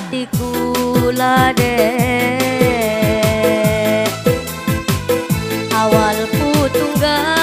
hatiku ladek awalku tunggal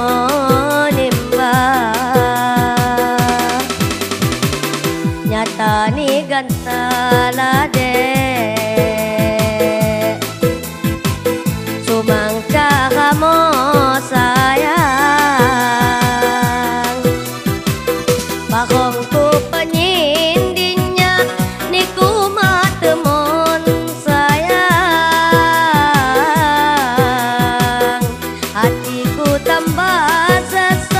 more tambah sesuatu